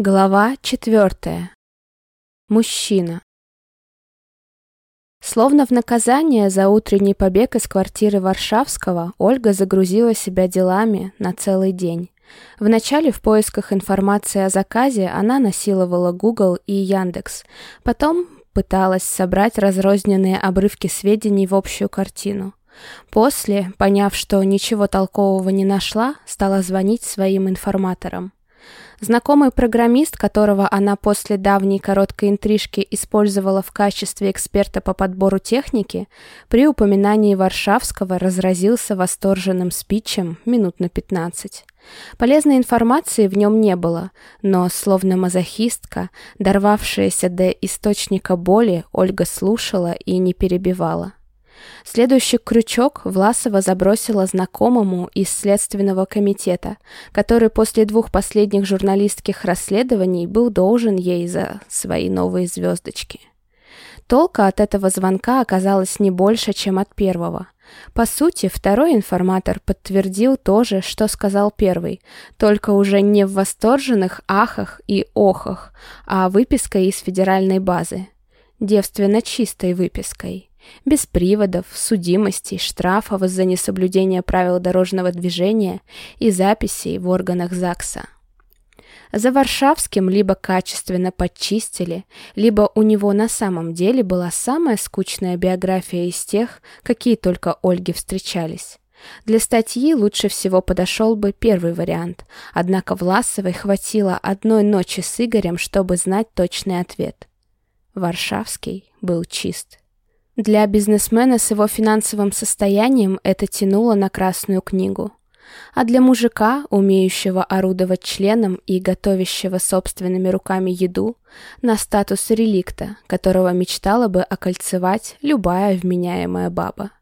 Глава четвертая. Мужчина. Словно в наказание за утренний побег из квартиры Варшавского, Ольга загрузила себя делами на целый день. Вначале в поисках информации о заказе она насиловала Google и Яндекс, потом пыталась собрать разрозненные обрывки сведений в общую картину. После, поняв, что ничего толкового не нашла, стала звонить своим информаторам. Знакомый программист, которого она после давней короткой интрижки использовала в качестве эксперта по подбору техники, при упоминании Варшавского разразился восторженным спичем минут на 15. Полезной информации в нем не было, но, словно мазохистка, дорвавшаяся до источника боли, Ольга слушала и не перебивала. Следующий крючок Власова забросила знакомому из Следственного комитета, который после двух последних журналистских расследований был должен ей за свои новые звездочки. Толка от этого звонка оказалось не больше, чем от первого. По сути, второй информатор подтвердил то же, что сказал первый, только уже не в восторженных ахах и охах, а выпиской из федеральной базы. Девственно чистой выпиской без приводов, судимостей, штрафов за несоблюдение правил дорожного движения и записей в органах ЗАГСа. За Варшавским либо качественно подчистили, либо у него на самом деле была самая скучная биография из тех, какие только Ольге встречались. Для статьи лучше всего подошел бы первый вариант, однако Власовой хватило одной ночи с Игорем, чтобы знать точный ответ. Варшавский был чист. Для бизнесмена с его финансовым состоянием это тянуло на Красную книгу. А для мужика, умеющего орудовать членом и готовящего собственными руками еду, на статус реликта, которого мечтала бы окольцевать любая вменяемая баба.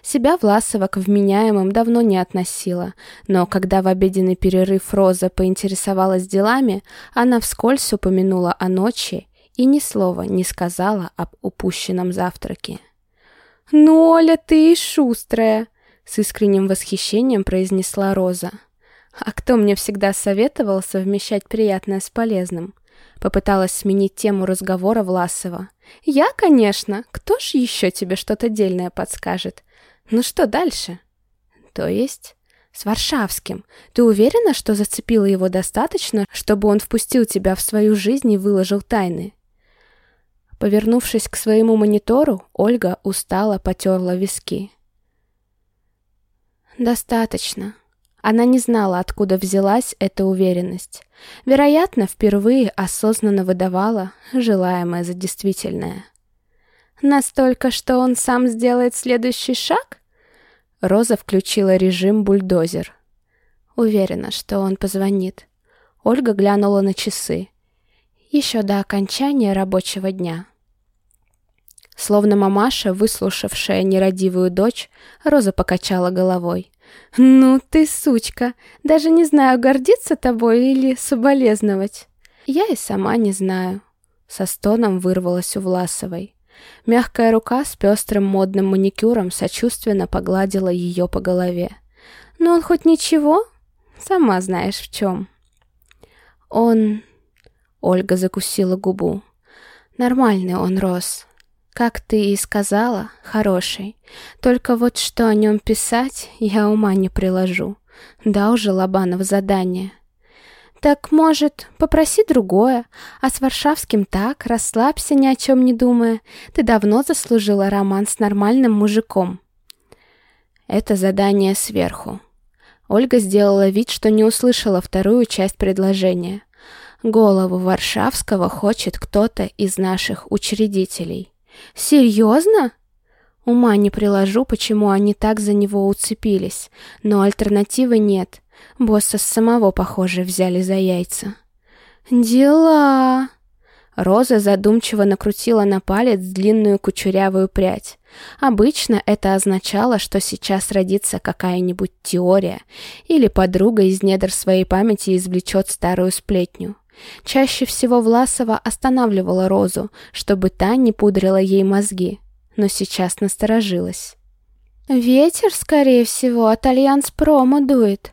Себя Власова к вменяемым давно не относила, но когда в обеденный перерыв Роза поинтересовалась делами, она вскользь упомянула о ночи и ни слова не сказала об упущенном завтраке. «Ну, Оля, ты и шустрая!» — с искренним восхищением произнесла Роза. «А кто мне всегда советовал совмещать приятное с полезным?» Попыталась сменить тему разговора Власова. «Я, конечно. Кто ж еще тебе что-то дельное подскажет? Ну что дальше?» «То есть?» «С Варшавским. Ты уверена, что зацепила его достаточно, чтобы он впустил тебя в свою жизнь и выложил тайны?» Повернувшись к своему монитору, Ольга устало потерла виски. «Достаточно». Она не знала, откуда взялась эта уверенность. Вероятно, впервые осознанно выдавала желаемое за действительное. «Настолько, что он сам сделает следующий шаг?» Роза включила режим бульдозер. Уверена, что он позвонит. Ольга глянула на часы еще до окончания рабочего дня. Словно мамаша, выслушавшая нерадивую дочь, Роза покачала головой. «Ну ты сучка! Даже не знаю, гордиться тобой или соболезновать». «Я и сама не знаю», — со стоном вырвалась у Власовой. Мягкая рука с пестрым модным маникюром сочувственно погладила ее по голове. «Но он хоть ничего? Сама знаешь в чем». «Он...» Ольга закусила губу. Нормальный он рос. Как ты и сказала, хороший. Только вот что о нем писать, я ума не приложу. Да уже Лобанов задание. Так, может, попроси другое, а с Варшавским так, расслабься, ни о чем не думая. Ты давно заслужила роман с нормальным мужиком. Это задание сверху. Ольга сделала вид, что не услышала вторую часть предложения. Голову Варшавского хочет кто-то из наших учредителей. Серьезно? Ума не приложу, почему они так за него уцепились, но альтернативы нет. Босса с самого, похоже, взяли за яйца. Дела. Роза задумчиво накрутила на палец длинную кучерявую прядь. Обычно это означало, что сейчас родится какая-нибудь теория, или подруга из недр своей памяти извлечет старую сплетню. Чаще всего Власова останавливала Розу, чтобы та не пудрила ей мозги, но сейчас насторожилась. «Ветер, скорее всего, от Альянс Промо дует.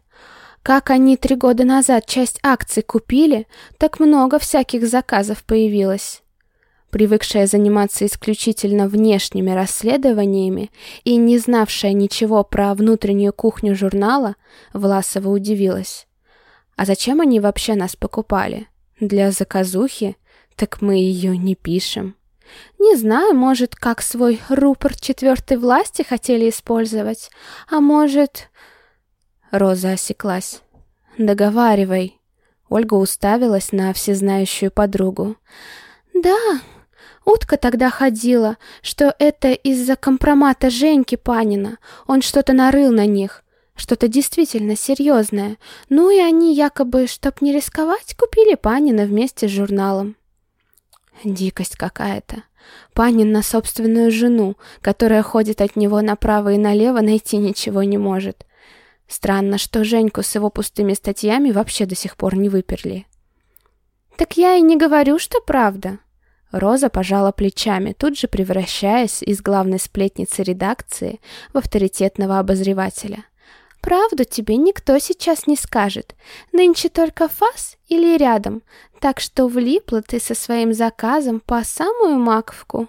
Как они три года назад часть акций купили, так много всяких заказов появилось. Привыкшая заниматься исключительно внешними расследованиями и не знавшая ничего про внутреннюю кухню журнала, Власова удивилась. А зачем они вообще нас покупали? Для заказухи? Так мы ее не пишем. Не знаю, может, как свой рупор четвертой власти хотели использовать, а может... Роза осеклась. «Договаривай». Ольга уставилась на всезнающую подругу. «Да, утка тогда ходила, что это из-за компромата Женьки Панина. Он что-то нарыл на них, что-то действительно серьезное. Ну и они якобы, чтоб не рисковать, купили Панина вместе с журналом». Дикость какая-то. Панин на собственную жену, которая ходит от него направо и налево, найти ничего не может. Странно, что Женьку с его пустыми статьями вообще до сих пор не выперли. «Так я и не говорю, что правда». Роза пожала плечами, тут же превращаясь из главной сплетницы редакции в авторитетного обозревателя. «Правду тебе никто сейчас не скажет. Нынче только фас или рядом, так что влипла ты со своим заказом по самую маковку».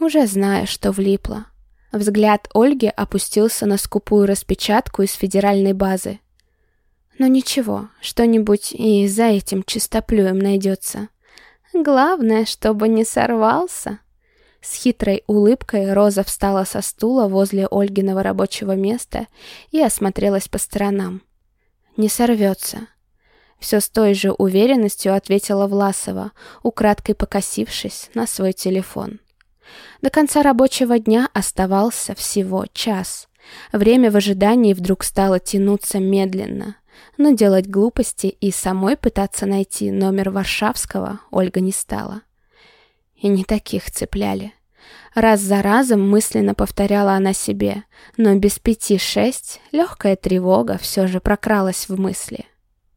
«Уже знаю, что влипла», Взгляд Ольги опустился на скупую распечатку из федеральной базы. Но ничего, что-нибудь и за этим чистоплюем найдется. Главное, чтобы не сорвался. С хитрой улыбкой Роза встала со стула возле Ольгиного рабочего места и осмотрелась по сторонам. Не сорвется. Все с той же уверенностью ответила Власова, украдкой покосившись на свой телефон. До конца рабочего дня оставался всего час. Время в ожидании вдруг стало тянуться медленно, но делать глупости и самой пытаться найти номер Варшавского Ольга не стала. И не таких цепляли. Раз за разом мысленно повторяла она себе, но без пяти-шесть легкая тревога все же прокралась в мысли.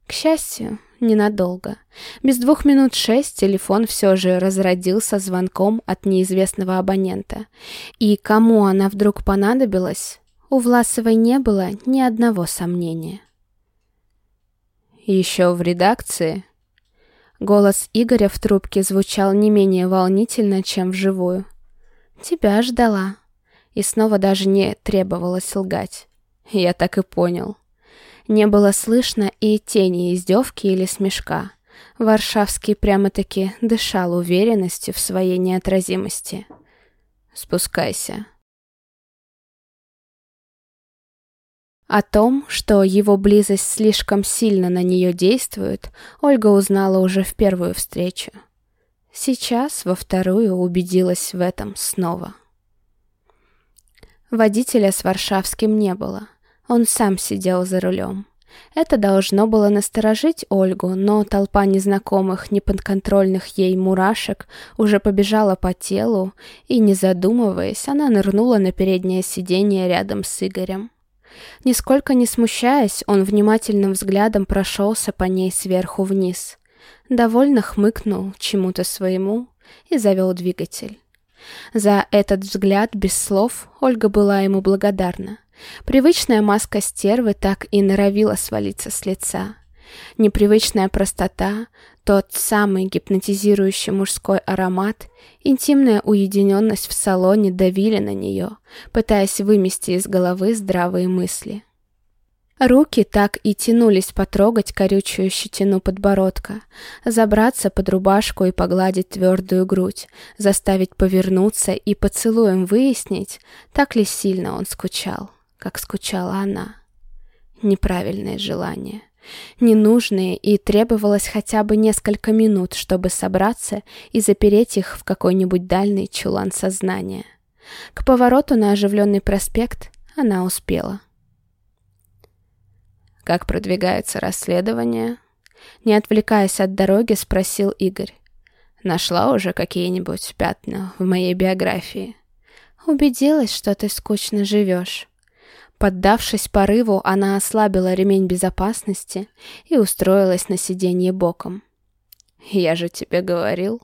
К счастью, ненадолго. Без двух минут шесть телефон все же разродился звонком от неизвестного абонента. И кому она вдруг понадобилась, у Власовой не было ни одного сомнения. «Еще в редакции?» Голос Игоря в трубке звучал не менее волнительно, чем вживую. «Тебя ждала». И снова даже не требовалось лгать. Я так и понял. Не было слышно и тени издевки или смешка. Варшавский прямо-таки дышал уверенностью в своей неотразимости. «Спускайся». О том, что его близость слишком сильно на нее действует, Ольга узнала уже в первую встречу. Сейчас во вторую убедилась в этом снова. Водителя с Варшавским не было. Он сам сидел за рулем. Это должно было насторожить Ольгу, но толпа незнакомых, неподконтрольных ей мурашек уже побежала по телу, и, не задумываясь, она нырнула на переднее сиденье рядом с Игорем. Нисколько не смущаясь, он внимательным взглядом прошелся по ней сверху вниз. Довольно хмыкнул чему-то своему и завел двигатель. За этот взгляд без слов Ольга была ему благодарна. Привычная маска стервы так и норовила свалиться с лица. Непривычная простота, тот самый гипнотизирующий мужской аромат, интимная уединенность в салоне давили на нее, пытаясь вымести из головы здравые мысли. Руки так и тянулись потрогать корючую щетину подбородка, забраться под рубашку и погладить твердую грудь, заставить повернуться и поцелуем выяснить, так ли сильно он скучал как скучала она. Неправильные желания. Ненужные, и требовалось хотя бы несколько минут, чтобы собраться и запереть их в какой-нибудь дальний чулан сознания. К повороту на оживленный проспект она успела. «Как продвигается расследование?» Не отвлекаясь от дороги, спросил Игорь. «Нашла уже какие-нибудь пятна в моей биографии?» «Убедилась, что ты скучно живешь». Поддавшись порыву, она ослабила ремень безопасности и устроилась на сиденье боком. «Я же тебе говорил».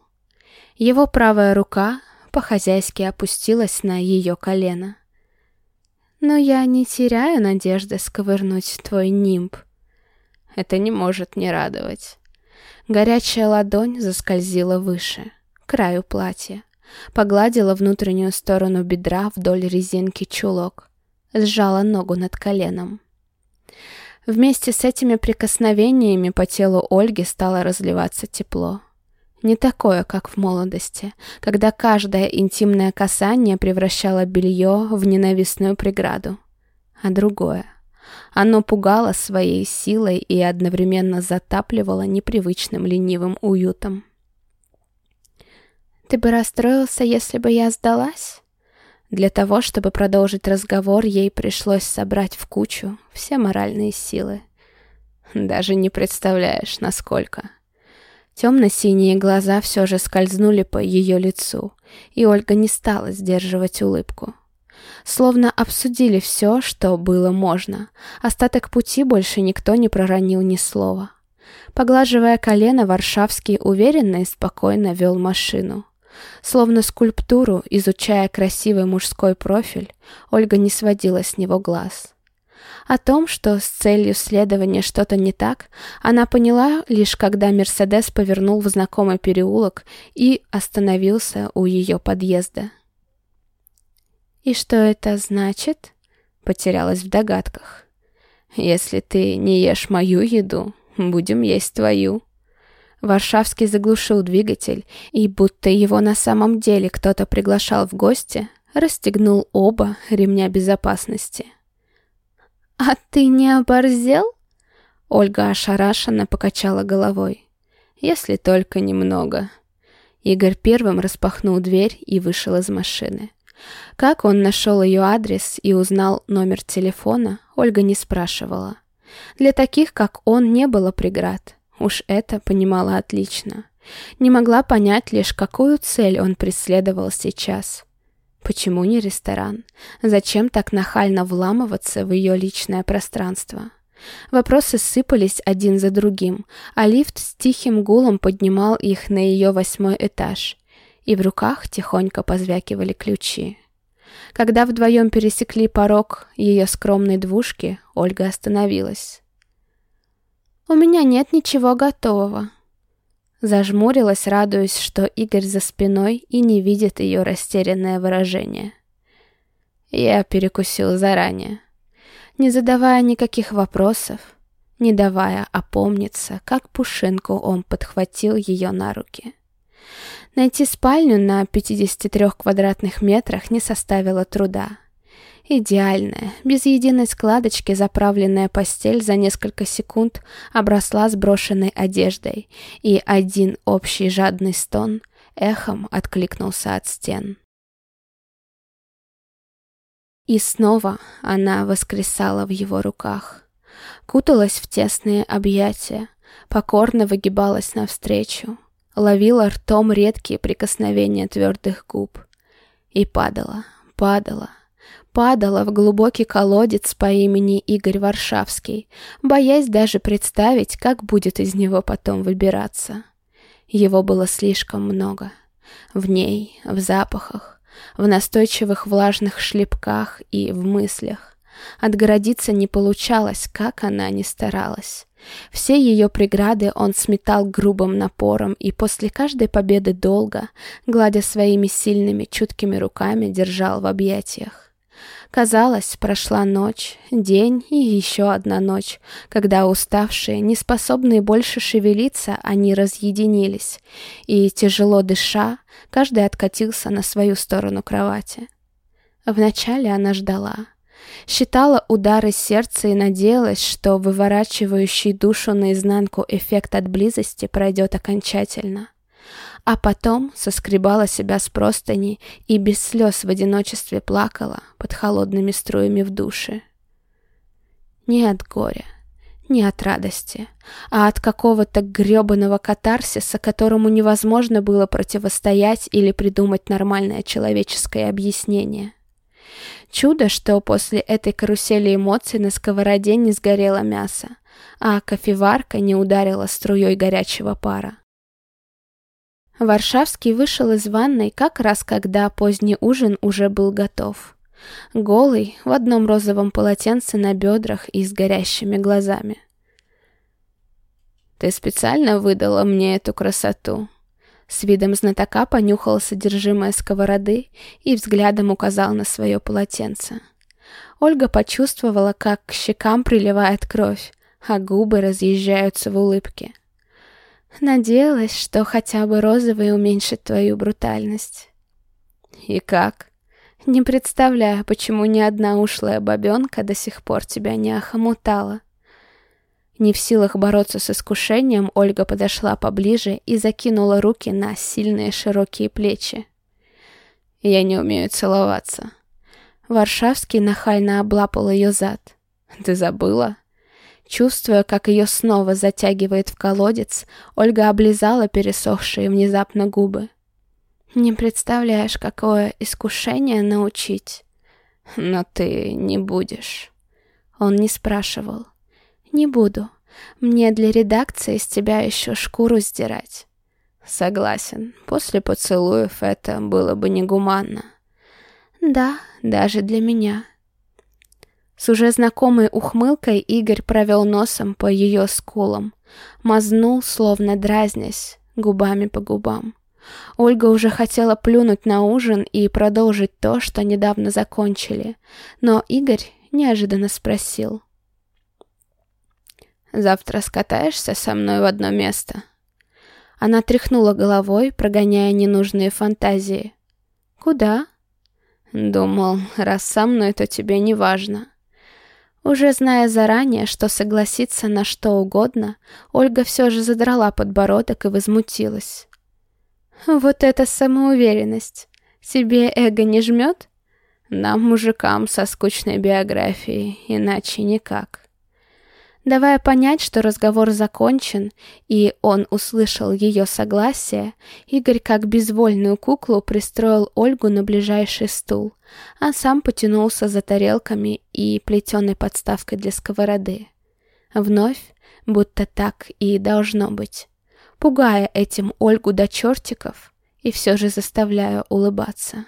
Его правая рука по-хозяйски опустилась на ее колено. Но я не теряю надежды сковырнуть твой нимб. Это не может не радовать. Горячая ладонь заскользила выше, к краю платья, погладила внутреннюю сторону бедра вдоль резинки чулок, сжала ногу над коленом. Вместе с этими прикосновениями по телу Ольги стало разливаться тепло. Не такое, как в молодости, когда каждое интимное касание превращало белье в ненавистную преграду, а другое. Оно пугало своей силой и одновременно затапливало непривычным ленивым уютом. «Ты бы расстроился, если бы я сдалась?» Для того, чтобы продолжить разговор, ей пришлось собрать в кучу все моральные силы. Даже не представляешь, насколько. Темно-синие глаза все же скользнули по ее лицу, и Ольга не стала сдерживать улыбку. Словно обсудили все, что было можно. Остаток пути больше никто не проронил ни слова. Поглаживая колено, Варшавский уверенно и спокойно вел машину. Словно скульптуру, изучая красивый мужской профиль, Ольга не сводила с него глаз. О том, что с целью следования что-то не так, она поняла лишь когда Мерседес повернул в знакомый переулок и остановился у ее подъезда. «И что это значит?» — потерялась в догадках. «Если ты не ешь мою еду, будем есть твою». Варшавский заглушил двигатель, и будто его на самом деле кто-то приглашал в гости, расстегнул оба ремня безопасности. «А ты не оборзел?» Ольга ошарашенно покачала головой. «Если только немного». Игорь первым распахнул дверь и вышел из машины. Как он нашел ее адрес и узнал номер телефона, Ольга не спрашивала. Для таких, как он, не было преград. Уж это понимала отлично. Не могла понять лишь, какую цель он преследовал сейчас. Почему не ресторан? Зачем так нахально вламываться в ее личное пространство? Вопросы сыпались один за другим, а лифт с тихим гулом поднимал их на ее восьмой этаж, и в руках тихонько позвякивали ключи. Когда вдвоем пересекли порог ее скромной двушки, Ольга остановилась. «У меня нет ничего готового», Зажмурилась, радуясь, что Игорь за спиной и не видит ее растерянное выражение. Я перекусил заранее. Не задавая никаких вопросов, не давая опомниться, как пушинку он подхватил ее на руки. Найти спальню на 53 квадратных метрах не составило труда. Идеальная, без единой складочки заправленная постель за несколько секунд обросла сброшенной одеждой, и один общий жадный стон эхом откликнулся от стен. И снова она воскресала в его руках, куталась в тесные объятия, покорно выгибалась навстречу, ловила ртом редкие прикосновения твердых губ и падала, падала, падала в глубокий колодец по имени Игорь Варшавский, боясь даже представить, как будет из него потом выбираться. Его было слишком много. В ней, в запахах, в настойчивых влажных шлепках и в мыслях. Отгородиться не получалось, как она ни старалась. Все ее преграды он сметал грубым напором и после каждой победы долго, гладя своими сильными, чуткими руками, держал в объятиях. Казалось, прошла ночь, день и еще одна ночь, когда уставшие, неспособные больше шевелиться, они разъединились, и, тяжело дыша, каждый откатился на свою сторону кровати. Вначале она ждала. Считала удары сердца и надеялась, что выворачивающий душу наизнанку эффект от близости пройдет окончательно а потом соскребала себя с простыни и без слез в одиночестве плакала под холодными струями в душе. Не от горя, не от радости, а от какого-то гребаного катарсиса, которому невозможно было противостоять или придумать нормальное человеческое объяснение. Чудо, что после этой карусели эмоций на сковороде не сгорело мясо, а кофеварка не ударила струей горячего пара. Варшавский вышел из ванной как раз когда поздний ужин уже был готов. голый, в одном розовом полотенце на бедрах и с горящими глазами. «Ты специально выдала мне эту красоту?» С видом знатока понюхал содержимое сковороды и взглядом указал на свое полотенце. Ольга почувствовала, как к щекам приливает кровь, а губы разъезжаются в улыбке. Надеялась, что хотя бы розовый уменьшит твою брутальность. И как? Не представляю, почему ни одна ушлая бабенка до сих пор тебя не охомутала. Не в силах бороться с искушением, Ольга подошла поближе и закинула руки на сильные широкие плечи. Я не умею целоваться. Варшавский нахально облапал ее зад. Ты забыла? Чувствуя, как ее снова затягивает в колодец, Ольга облизала пересохшие внезапно губы. «Не представляешь, какое искушение научить. Но ты не будешь». Он не спрашивал. «Не буду. Мне для редакции с тебя еще шкуру сдирать». «Согласен. После поцелуев это было бы негуманно». «Да, даже для меня». С уже знакомой ухмылкой Игорь провел носом по ее скулам, мазнул, словно дразнясь, губами по губам. Ольга уже хотела плюнуть на ужин и продолжить то, что недавно закончили, но Игорь неожиданно спросил. «Завтра скатаешься со мной в одно место?» Она тряхнула головой, прогоняя ненужные фантазии. «Куда?» «Думал, раз со мной, то тебе не важно». Уже зная заранее, что согласиться на что угодно, Ольга все же задрала подбородок и возмутилась. «Вот это самоуверенность! Себе эго не жмет? Нам, мужикам со скучной биографией, иначе никак». Давая понять, что разговор закончен, и он услышал ее согласие, Игорь как безвольную куклу пристроил Ольгу на ближайший стул, а сам потянулся за тарелками и плетеной подставкой для сковороды. Вновь, будто так и должно быть, пугая этим Ольгу до чертиков и все же заставляя улыбаться.